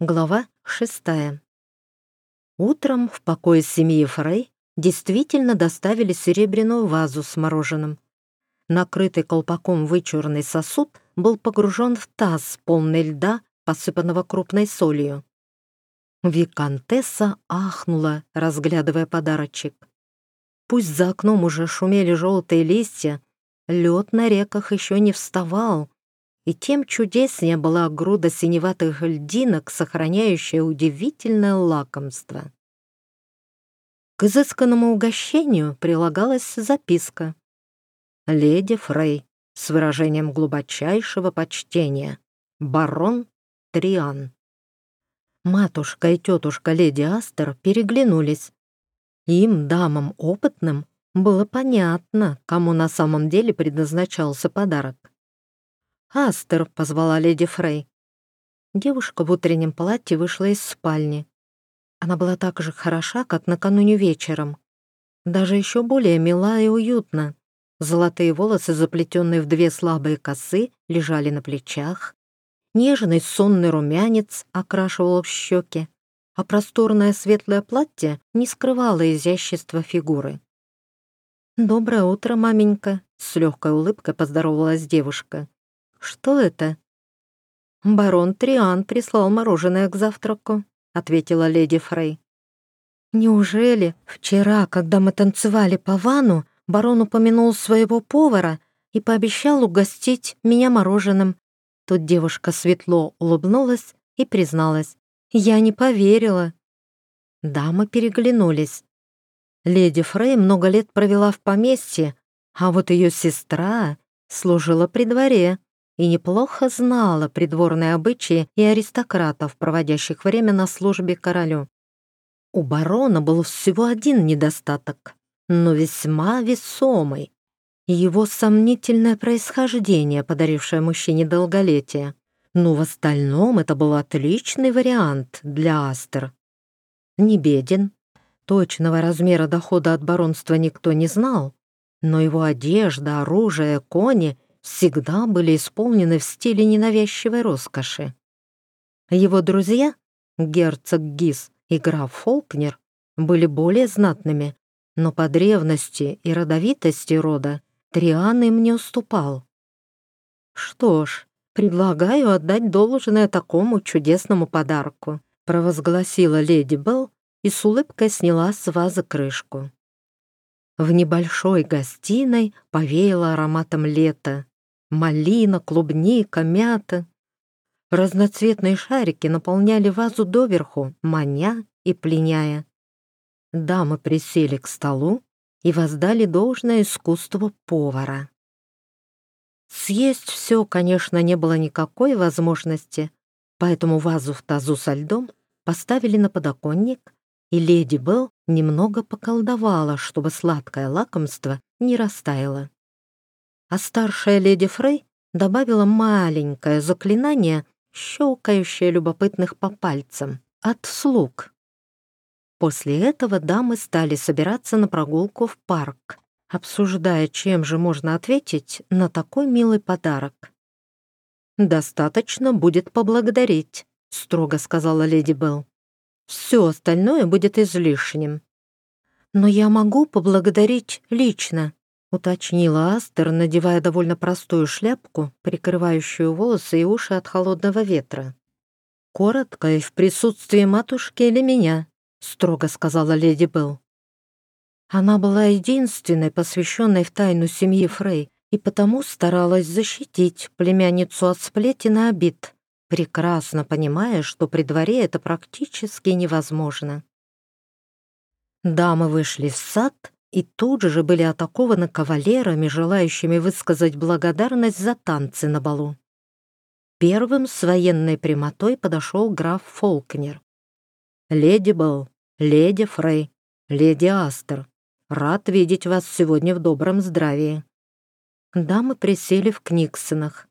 Глава шестая. Утром в покое семьи Фрей действительно доставили серебряную вазу с мороженым. Накрытый колпаком вычурный сосуд был погружен в таз, полный льда, посыпанного крупной солью. Викантесса ахнула, разглядывая подарочек. Пусть за окном уже шумели желтые листья, лед на реках еще не вставал, и тем чудеснее была груда синеватых льдинок, сохраняющая удивительное лакомство. К изысканному угощению прилагалась записка. «Леди Фрей» с выражением глубочайшего почтения. «Барон Триан». Матушка и тетушка леди Астер переглянулись. Им, дамам опытным, было понятно, кому на самом деле предназначался подарок. «Астер», — позвала леди Фрей. Девушка в утреннем платье вышла из спальни. Она была так же хороша, как накануне вечером. Даже еще более мила и уютна. Золотые волосы, заплетенные в две слабые косы, лежали на плечах. Нежный сонный румянец окрашивал в щеки, а просторное светлое платье не скрывало изящества фигуры. «Доброе утро, маменька», — с легкой улыбкой поздоровалась девушка. «Что это?» «Барон Триан прислал мороженое к завтраку», — ответила леди Фрей. «Неужели вчера, когда мы танцевали по вану, барон упомянул своего повара и пообещал угостить меня мороженым?» Тут девушка светло улыбнулась и призналась. «Я не поверила». Дамы переглянулись. Леди Фрей много лет провела в поместье, а вот ее сестра служила при дворе и неплохо знала придворные обычаи и аристократов, проводящих время на службе королю. У барона был всего один недостаток, но весьма весомый. Его сомнительное происхождение, подарившее мужчине долголетие. Но в остальном это был отличный вариант для Астер. Не беден, точного размера дохода от баронства никто не знал, но его одежда, оружие, кони — всегда были исполнены в стиле ненавязчивой роскоши. Его друзья, герцог Гис и граф Фолкнер, были более знатными, но по древности и родовитости рода Триан им не уступал. «Что ж, предлагаю отдать должное такому чудесному подарку», провозгласила леди Белл и с улыбкой сняла с вазы крышку. В небольшой гостиной повеяло ароматом лета. Малина, клубника, мята. Разноцветные шарики наполняли вазу доверху, маня и пленяя. Дамы присели к столу и воздали должное искусство повара. Съесть все, конечно, не было никакой возможности, поэтому вазу в тазу со льдом поставили на подоконник, и леди Белл немного поколдовала, чтобы сладкое лакомство не растаяло а старшая леди Фрей добавила маленькое заклинание, щелкающее любопытных по пальцам, от слуг. После этого дамы стали собираться на прогулку в парк, обсуждая, чем же можно ответить на такой милый подарок. «Достаточно будет поблагодарить», — строго сказала леди Белл. «Все остальное будет излишним». «Но я могу поблагодарить лично», уточнила Астер, надевая довольно простую шляпку, прикрывающую волосы и уши от холодного ветра. «Коротко и в присутствии матушки или меня», — строго сказала леди Белл. Она была единственной, посвященной в тайну семьи Фрей, и потому старалась защитить племянницу от сплетен и обид, прекрасно понимая, что при дворе это практически невозможно. Дамы вышли в сад и тут же были атакованы кавалерами, желающими высказать благодарность за танцы на балу. Первым с военной прямотой подошел граф Фолкнер. «Леди Белл, леди Фрей, леди Астер, рад видеть вас сегодня в добром здравии». Дамы присели в Книксонах.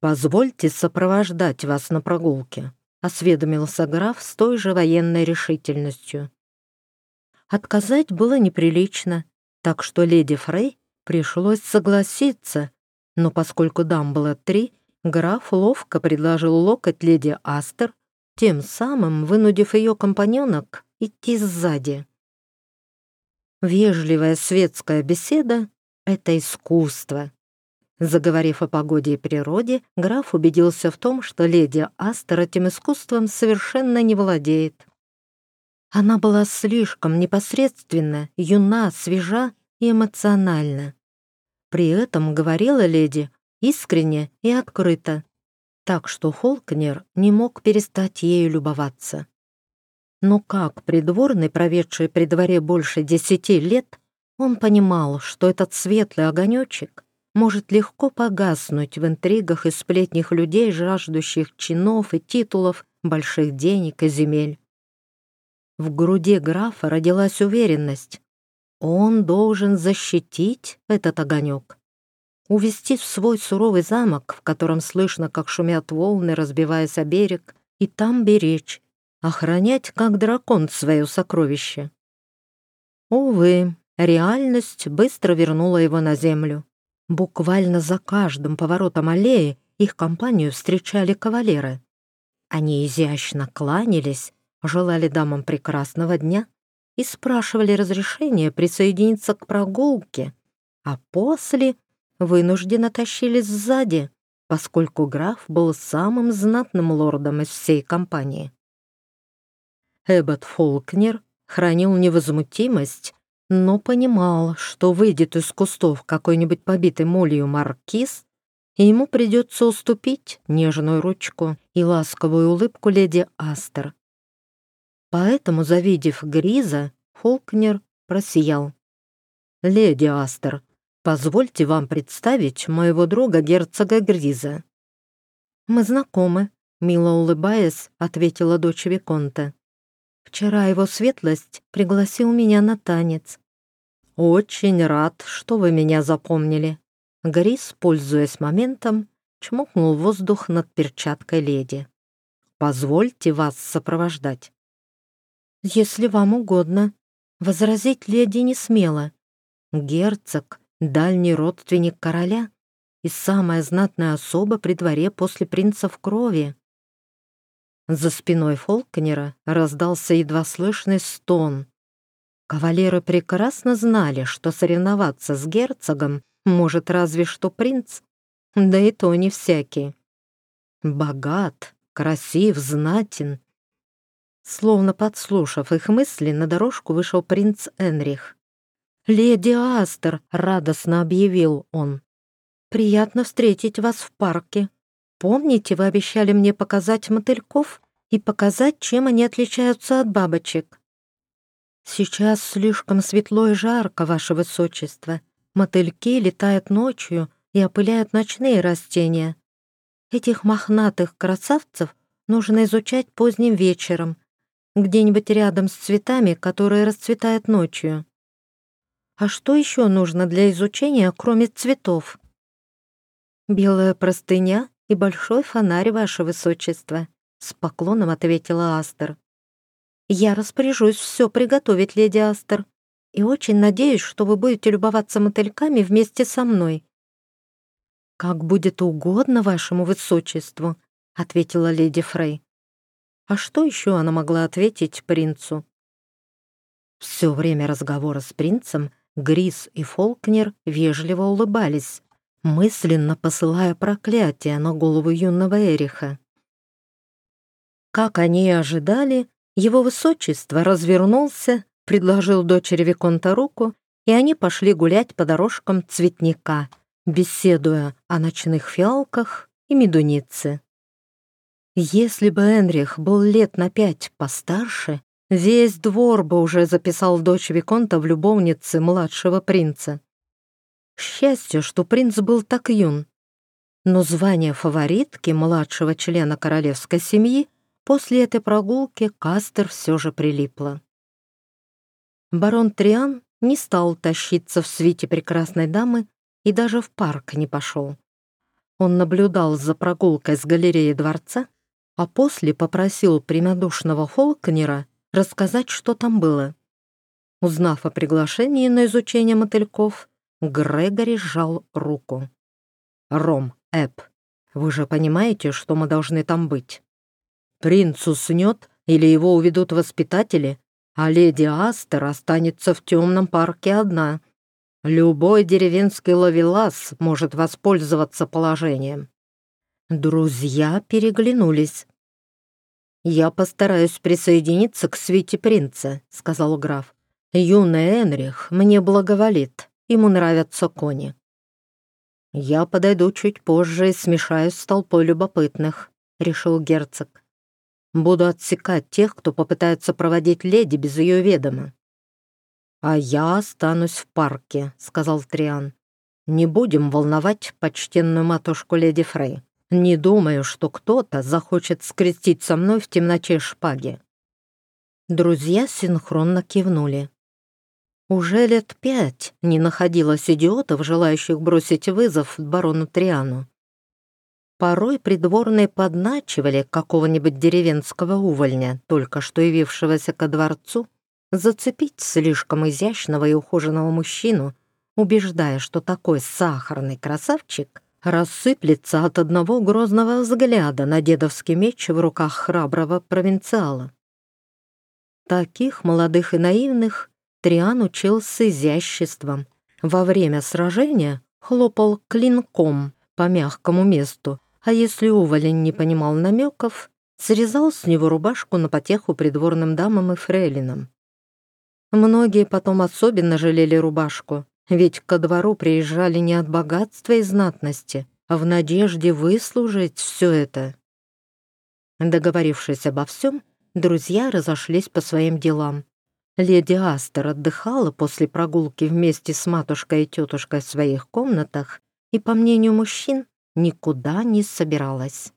«Позвольте сопровождать вас на прогулке», — осведомился граф с той же военной решительностью. Отказать было неприлично, так что леди Фрей пришлось согласиться, но поскольку дам было три, граф ловко предложил локоть леди Астер, тем самым вынудив ее компаньонок идти сзади. Вежливая светская беседа — это искусство. Заговорив о погоде и природе, граф убедился в том, что леди Астер этим искусством совершенно не владеет. Она была слишком непосредственна, юна, свежа и эмоциональна. При этом говорила леди искренне и открыто, так что Холкнер не мог перестать ею любоваться. Но как придворный, проведший при дворе больше десяти лет, он понимал, что этот светлый огонечек может легко погаснуть в интригах и сплетнях людей, жаждущих чинов и титулов, больших денег и земель. В груди графа родилась уверенность. Он должен защитить этот огонек, увести в свой суровый замок, в котором слышно, как шумят волны, разбиваясь о берег, и там беречь, охранять, как дракон, свое сокровище. Увы, реальность быстро вернула его на землю. Буквально за каждым поворотом аллеи их компанию встречали кавалеры. Они изящно кланялись, желали дамам прекрасного дня и спрашивали разрешения присоединиться к прогулке, а после вынужденно тащились сзади, поскольку граф был самым знатным лордом из всей компании. Эббот Фолкнер хранил невозмутимость, но понимал, что выйдет из кустов какой-нибудь побитый молью маркиз, и ему придется уступить нежную ручку и ласковую улыбку леди Астер. Поэтому, завидев Гриза, Фолкнер просиял. «Леди Астер, позвольте вам представить моего друга герцога Гриза». «Мы знакомы», — мило улыбаясь, ответила дочь Виконта. Вчера его светлость пригласил меня на танец. Очень рад, что вы меня запомнили. Грис, пользуясь моментом, чмокнул воздух над перчаткой леди. Позвольте вас сопровождать. Если вам угодно, возразить леди не смело. Герцог — дальний родственник короля и самая знатная особа при дворе после принца в крови. За спиной Фолкнера раздался едва слышный стон. Кавалеры прекрасно знали, что соревноваться с герцогом может разве что принц, да и то не всякий. Богат, красив, знатен. Словно подслушав их мысли, на дорожку вышел принц Энрих. «Леди Астер!» — радостно объявил он. «Приятно встретить вас в парке. Помните, вы обещали мне показать мотыльков и показать, чем они отличаются от бабочек? Сейчас слишком светло и жарко, ваше высочество. Мотыльки летают ночью и опыляют ночные растения. Этих мохнатых красавцев нужно изучать поздним вечером, где-нибудь рядом с цветами, которые расцветают ночью. А что еще нужно для изучения, кроме цветов? Белая простыня и большой фонарь, ваше высочество», — с поклоном ответила Астер. «Я распоряжусь все приготовить, леди Астер, и очень надеюсь, что вы будете любоваться мотыльками вместе со мной». «Как будет угодно вашему высочеству», — ответила леди Фрей. А что еще она могла ответить принцу? Все время разговора с принцем Грис и Фолкнер вежливо улыбались, мысленно посылая проклятие на голову юного Эриха. Как они и ожидали, его высочество развернулся, предложил дочери Виконта руку, и они пошли гулять по дорожкам цветника, беседуя о ночных фиалках и медунице. Если бы Энрих был лет на пять постарше, весь двор бы уже записал дочь Виконта в любовнице младшего принца. Счастье, что принц был так юн. Но звание фаворитки младшего члена королевской семьи после этой прогулки Кастер все же прилипло. Барон Триан не стал тащиться в свите прекрасной дамы и даже в парк не пошел. Он наблюдал за прогулкой с галереи дворца, а после попросил прямодушного Фолкнера рассказать, что там было. Узнав о приглашении на изучение мотыльков, Грегори сжал руку. «Ром, Эп, вы же понимаете, что мы должны там быть?» Принц уснет или его уведут воспитатели, а леди Астер останется в темном парке одна. Любой деревенский ловелас может воспользоваться положением. Друзья переглянулись. «Я постараюсь присоединиться к свите принца», — сказал граф. «Юный Энрих мне благоволит, ему нравятся кони». «Я подойду чуть позже и смешаюсь с толпой любопытных», — решил герцог. «Буду отсекать тех, кто попытается проводить леди без ее ведома». «А я останусь в парке», — сказал Триан. «Не будем волновать почтенную матушку леди Фрей. Не думаю, что кто-то захочет скрестить со мной в темноте шпаги». Друзья синхронно кивнули. Уже лет пять не находилось идиотов, желающих бросить вызов барону Триану. Порой придворные подначивали какого-нибудь деревенского увольня, только что явившегося ко дворцу, зацепить слишком изящного и ухоженного мужчину, убеждая, что такой сахарный красавчик рассыплется от одного грозного взгляда на дедовский меч в руках храброго провинциала. Таких молодых и наивных Триан учил с изяществом. Во время сражения хлопал клинком по мягкому месту, а если уволень не понимал намеков, срезал с него рубашку на потеху придворным дамам и фрейлинам. Многие потом особенно жалели рубашку, ведь ко двору приезжали не от богатства и знатности, а в надежде выслужить все это. Договорившись обо всем, друзья разошлись по своим делам. Леди Астер отдыхала после прогулки вместе с матушкой и тетушкой в своих комнатах и, по мнению мужчин, никуда не собиралась.